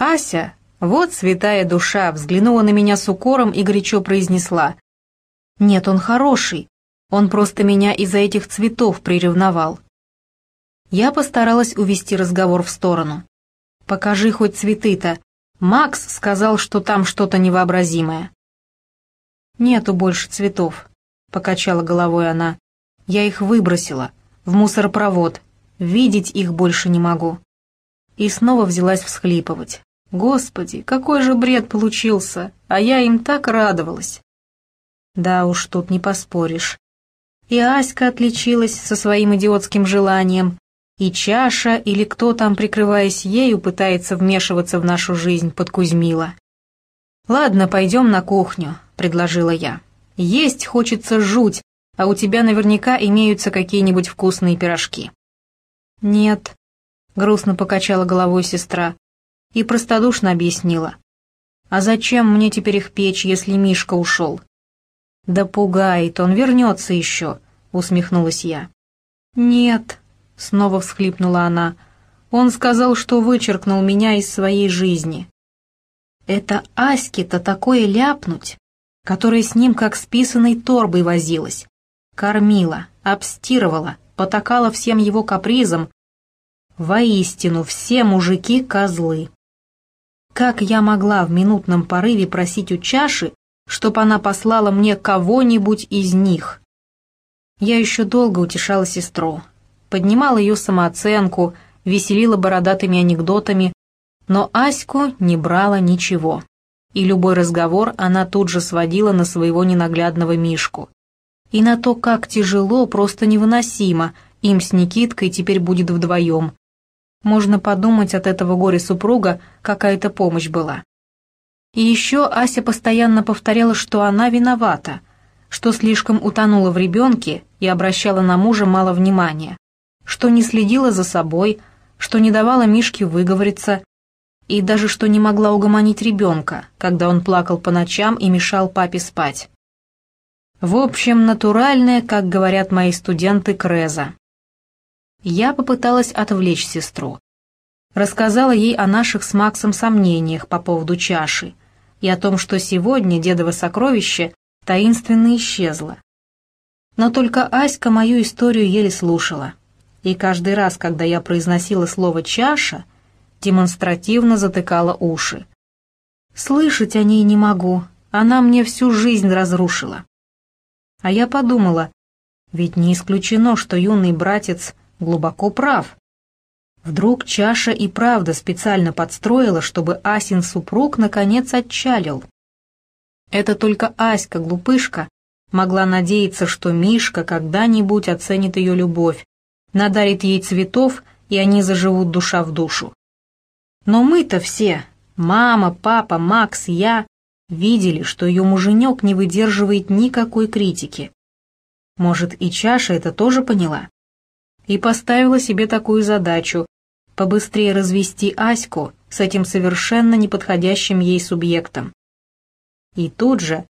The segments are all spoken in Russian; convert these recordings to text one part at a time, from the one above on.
Ася, вот святая душа, взглянула на меня с укором и горячо произнесла. «Нет, он хороший. Он просто меня из-за этих цветов приревновал». Я постаралась увести разговор в сторону. «Покажи хоть цветы-то. Макс сказал, что там что-то невообразимое». «Нету больше цветов», — покачала головой она. «Я их выбросила. В мусоропровод. Видеть их больше не могу». И снова взялась всхлипывать. Господи, какой же бред получился, а я им так радовалась. Да уж, тут не поспоришь. И Аська отличилась со своим идиотским желанием, и чаша или кто там, прикрываясь ею, пытается вмешиваться в нашу жизнь, подкузмила. «Ладно, пойдем на кухню», — предложила я. «Есть хочется жуть, а у тебя наверняка имеются какие-нибудь вкусные пирожки». «Нет», — грустно покачала головой сестра и простодушно объяснила. «А зачем мне теперь их печь, если Мишка ушел?» «Да пугает, он вернется еще», — усмехнулась я. «Нет», — снова всхлипнула она, — «он сказал, что вычеркнул меня из своей жизни». «Это Аське-то такое ляпнуть, которая с ним как с писаной торбой возилась, кормила, обстирывала, потакала всем его капризам. Воистину, все мужики — козлы. Как я могла в минутном порыве просить у чаши, чтоб она послала мне кого-нибудь из них? Я еще долго утешала сестру, поднимала ее самооценку, веселила бородатыми анекдотами, но Аську не брала ничего. И любой разговор она тут же сводила на своего ненаглядного Мишку. И на то, как тяжело, просто невыносимо, им с Никиткой теперь будет вдвоем, можно подумать, от этого горя-супруга какая-то помощь была. И еще Ася постоянно повторяла, что она виновата, что слишком утонула в ребенке и обращала на мужа мало внимания, что не следила за собой, что не давала Мишке выговориться, и даже что не могла угомонить ребенка, когда он плакал по ночам и мешал папе спать. В общем, натуральная, как говорят мои студенты, креза. Я попыталась отвлечь сестру. Рассказала ей о наших с Максом сомнениях по поводу чаши и о том, что сегодня дедово сокровище таинственно исчезло. Но только Аська мою историю еле слушала, и каждый раз, когда я произносила слово «чаша», демонстративно затыкала уши. «Слышать о ней не могу, она мне всю жизнь разрушила». А я подумала, ведь не исключено, что юный братец глубоко прав. Вдруг чаша и правда специально подстроила, чтобы Асин супруг наконец отчалил. Это только Аська, глупышка, могла надеяться, что Мишка когда-нибудь оценит ее любовь, надарит ей цветов, и они заживут душа в душу. Но мы-то все, мама, папа, Макс, я, видели, что ее муженек не выдерживает никакой критики. Может, и чаша это тоже поняла? И поставила себе такую задачу – побыстрее развести Аську с этим совершенно неподходящим ей субъектом. И тут же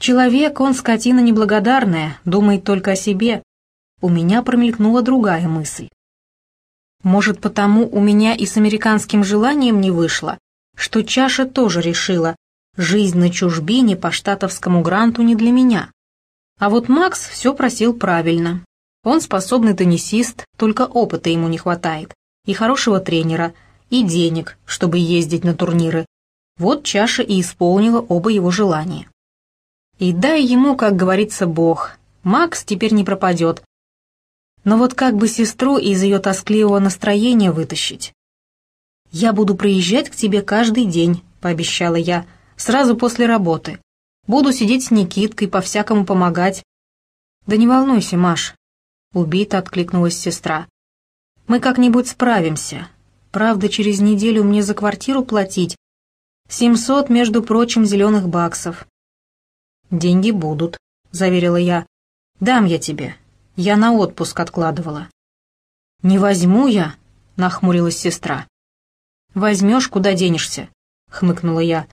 «Человек, он скотина неблагодарная, думает только о себе». У меня промелькнула другая мысль. Может, потому у меня и с американским желанием не вышло, что чаша тоже решила, жизнь на чужбине по штатовскому гранту не для меня. А вот Макс все просил правильно, он способный теннисист, только опыта ему не хватает, и хорошего тренера, и денег, чтобы ездить на турниры. Вот чаша и исполнила оба его желания. И дай ему, как говорится, Бог. Макс теперь не пропадет. Но вот как бы сестру из ее тоскливого настроения вытащить? «Я буду приезжать к тебе каждый день», — пообещала я, — «сразу после работы. Буду сидеть с Никиткой, по-всякому помогать». «Да не волнуйся, Маш, Убито откликнулась сестра. «Мы как-нибудь справимся. Правда, через неделю мне за квартиру платить. Семьсот, между прочим, зеленых баксов». «Деньги будут», — заверила я. «Дам я тебе. Я на отпуск откладывала». «Не возьму я», — нахмурилась сестра. «Возьмешь, куда денешься», — хмыкнула я.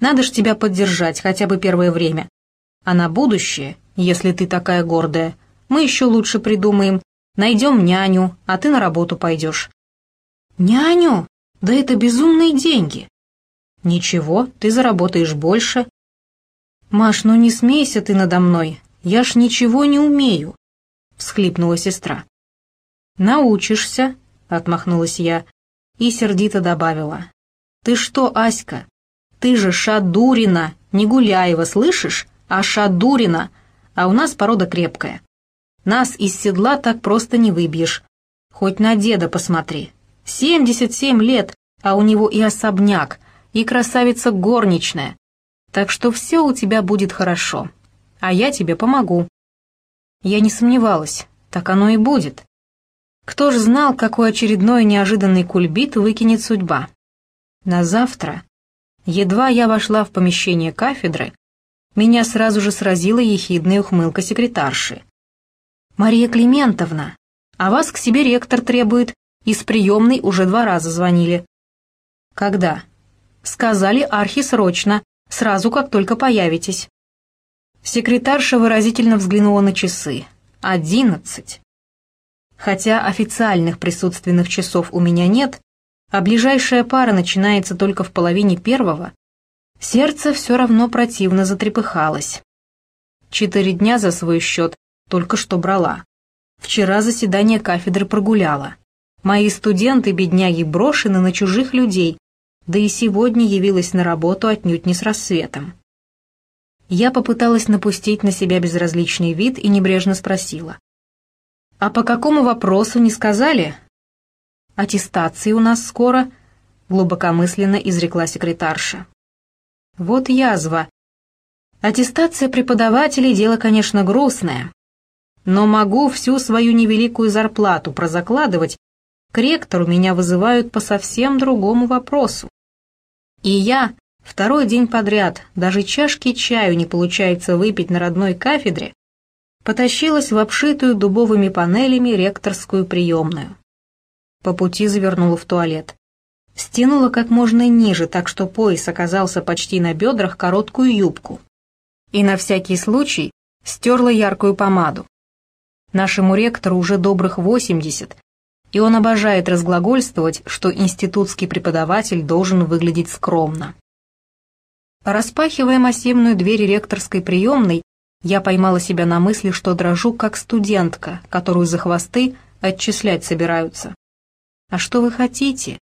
«Надо ж тебя поддержать хотя бы первое время. А на будущее, если ты такая гордая, мы еще лучше придумаем. Найдем няню, а ты на работу пойдешь». «Няню?» Да это безумные деньги. Ничего, ты заработаешь больше. Маш, ну не смейся ты надо мной, я ж ничего не умею, всхлипнула сестра. Научишься, отмахнулась я и сердито добавила. Ты что, Аська, ты же Шадурина, не Гуляева, слышишь? А Шадурина, а у нас порода крепкая. Нас из седла так просто не выбьешь. Хоть на деда посмотри. Семьдесят семь лет, а у него и особняк, и красавица горничная. Так что все у тебя будет хорошо. А я тебе помогу. Я не сомневалась, так оно и будет. Кто ж знал, какой очередной неожиданный кульбит выкинет судьба? На завтра, едва я вошла в помещение кафедры, меня сразу же сразила ехидная ухмылка секретарши. «Мария Климентовна, а вас к себе ректор требует, из приемной уже два раза звонили». «Когда?» «Сказали архи срочно, сразу как только появитесь». Секретарша выразительно взглянула на часы. «Одиннадцать». Хотя официальных присутственных часов у меня нет, а ближайшая пара начинается только в половине первого, сердце все равно противно затрепыхалось. Четыре дня за свой счет только что брала. Вчера заседание кафедры прогуляла. Мои студенты, бедняги, брошены на чужих людей, да и сегодня явилась на работу отнюдь не с рассветом. Я попыталась напустить на себя безразличный вид и небрежно спросила. «А по какому вопросу не сказали?» «Аттестации у нас скоро», — глубокомысленно изрекла секретарша. «Вот язва. Аттестация преподавателей — дело, конечно, грустное, но могу всю свою невеликую зарплату прозакладывать, к ректору меня вызывают по совсем другому вопросу. И я второй день подряд, даже чашки чаю не получается выпить на родной кафедре, потащилась в обшитую дубовыми панелями ректорскую приемную. По пути завернула в туалет. Стянула как можно ниже, так что пояс оказался почти на бедрах короткую юбку. И на всякий случай стерла яркую помаду. Нашему ректору уже добрых 80, и он обожает разглагольствовать, что институтский преподаватель должен выглядеть скромно. Распахивая массивную дверь ректорской приемной, я поймала себя на мысли, что дрожу как студентка, которую за хвосты отчислять собираются. А что вы хотите?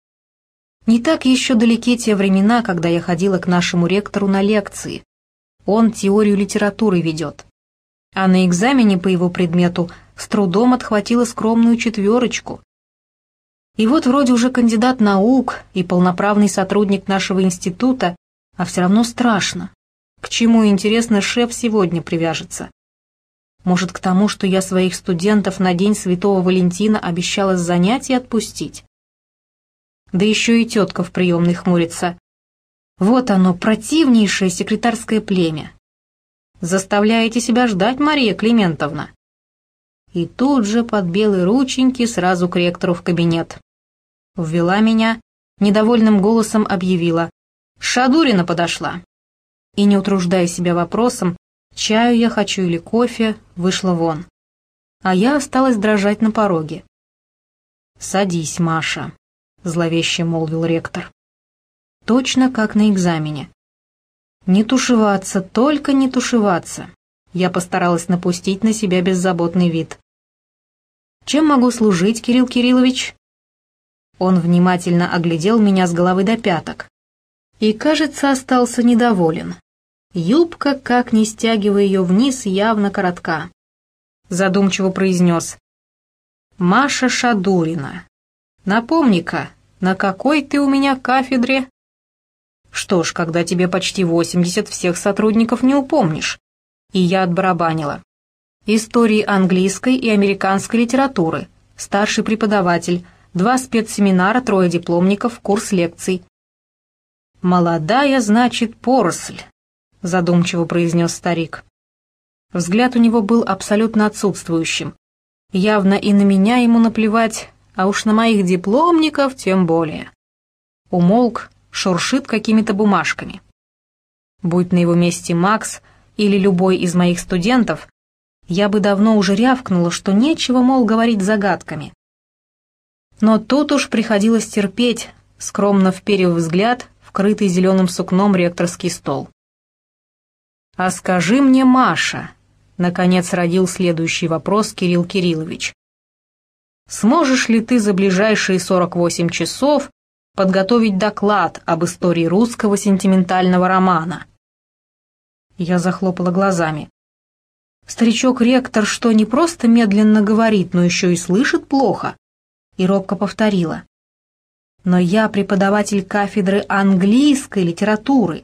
Не так еще далеки те времена, когда я ходила к нашему ректору на лекции. Он теорию литературы ведет. А на экзамене по его предмету с трудом отхватила скромную четверочку. И вот вроде уже кандидат наук и полноправный сотрудник нашего института, а все равно страшно. К чему, интересно, шеф сегодня привяжется? Может, к тому, что я своих студентов на День Святого Валентина обещала с занятий отпустить? Да еще и тетка в приемной хмурится. Вот оно, противнейшее секретарское племя. Заставляете себя ждать, Мария Климентовна. И тут же под белые рученьки сразу к ректору в кабинет. Ввела меня, недовольным голосом объявила. Шадурина подошла. И не утруждая себя вопросом, Чаю я хочу или кофе, вышла вон. А я осталась дрожать на пороге. «Садись, Маша», — зловеще молвил ректор. Точно как на экзамене. «Не тушеваться, только не тушеваться». Я постаралась напустить на себя беззаботный вид. «Чем могу служить, Кирилл Кириллович?» Он внимательно оглядел меня с головы до пяток и, кажется, остался недоволен. Юбка, как не стягивая ее вниз, явно коротка. Задумчиво произнес. «Маша Шадурина, напомни-ка, на какой ты у меня кафедре?» «Что ж, когда тебе почти восемьдесят, всех сотрудников не упомнишь». И я отбарабанила. «Истории английской и американской литературы, старший преподаватель, два спецсеминара, трое дипломников, курс лекций». «Молодая, значит, поросль», — задумчиво произнес старик. Взгляд у него был абсолютно отсутствующим. Явно и на меня ему наплевать, а уж на моих дипломников тем более. Умолк, шуршит какими-то бумажками. Будь на его месте Макс или любой из моих студентов, я бы давно уже рявкнула, что нечего, мол, говорить загадками. Но тут уж приходилось терпеть, скромно вперев взгляд в зеленым сукном ректорский стол. «А скажи мне, Маша», — наконец родил следующий вопрос Кирилл Кириллович, «сможешь ли ты за ближайшие 48 часов подготовить доклад об истории русского сентиментального романа?» Я захлопала глазами. Старичок-ректор что, не просто медленно говорит, но еще и слышит плохо? И робко повторила. Но я преподаватель кафедры английской литературы,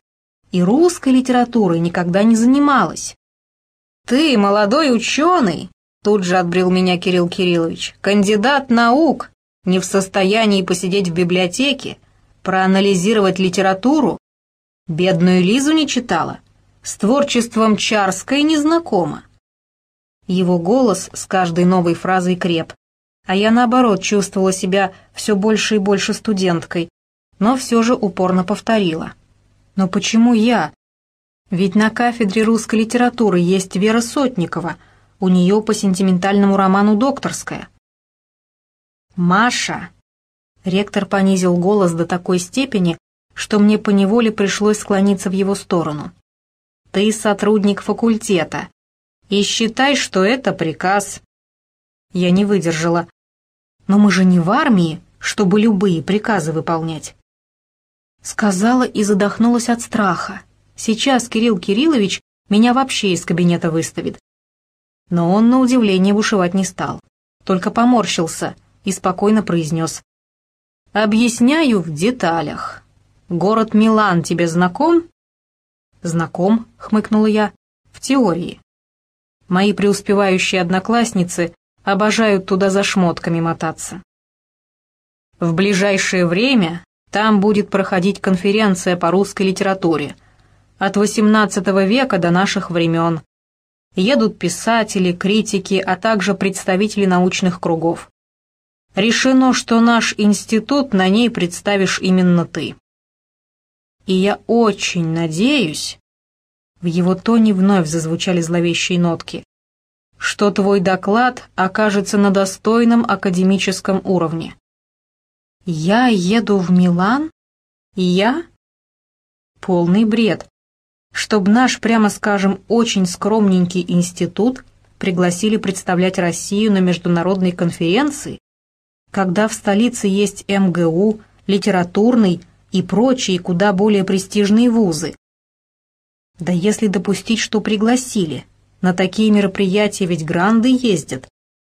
и русской литературой никогда не занималась. «Ты, молодой ученый!» — тут же отбрил меня Кирилл Кириллович. «Кандидат наук, не в состоянии посидеть в библиотеке, проанализировать литературу? Бедную Лизу не читала, с творчеством Чарской не знакома. Его голос с каждой новой фразой креп, а я, наоборот, чувствовала себя все больше и больше студенткой, но все же упорно повторила. «Но почему я? Ведь на кафедре русской литературы есть Вера Сотникова, у нее по сентиментальному роману докторская». «Маша!» Ректор понизил голос до такой степени, что мне поневоле пришлось склониться в его сторону. «Ты сотрудник факультета, и считай, что это приказ». Я не выдержала. «Но мы же не в армии, чтобы любые приказы выполнять». Сказала и задохнулась от страха. Сейчас Кирилл Кириллович меня вообще из кабинета выставит. Но он, на удивление, бушевать не стал. Только поморщился и спокойно произнес. «Объясняю в деталях. Город Милан тебе знаком?» «Знаком», — хмыкнула я, — «в теории. Мои преуспевающие одноклассницы обожают туда за шмотками мотаться. В ближайшее время там будет проходить конференция по русской литературе от XVIII века до наших времен. Едут писатели, критики, а также представители научных кругов. Решено, что наш институт на ней представишь именно ты. И я очень надеюсь, в его тоне вновь зазвучали зловещие нотки. «Что твой доклад окажется на достойном академическом уровне». «Я еду в Милан? Я?» Полный бред. Чтоб наш, прямо скажем, очень скромненький институт пригласили представлять Россию на международной конференции, когда в столице есть МГУ, литературный и прочие куда более престижные вузы, да если допустить, что пригласили. На такие мероприятия ведь гранды ездят.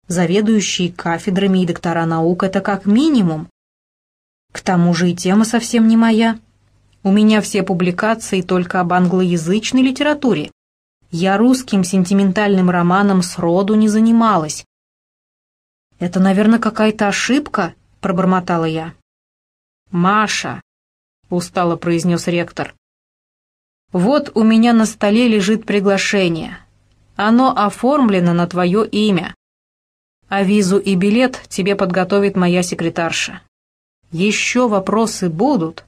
Заведующие кафедрами и доктора наук — это как минимум. К тому же и тема совсем не моя. У меня все публикации только об англоязычной литературе. Я русским сентиментальным романом сроду не занималась. «Это, наверное, какая-то ошибка», — пробормотала я. «Маша», — устало произнес ректор, вот у меня на столе лежит приглашение. Оно оформлено на твое имя. А визу и билет тебе подготовит моя секретарша. Еще вопросы будут?»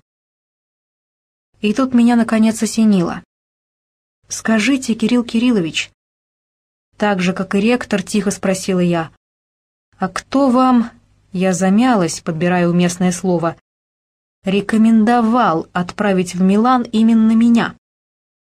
И тут меня наконец осенило. «Скажите, Кирилл Кириллович...» Так же, как и ректор, тихо спросила я. «А кто вам...» Я замялась, подбирая уместное слово. «Рекомендовал отправить в Милан именно меня?»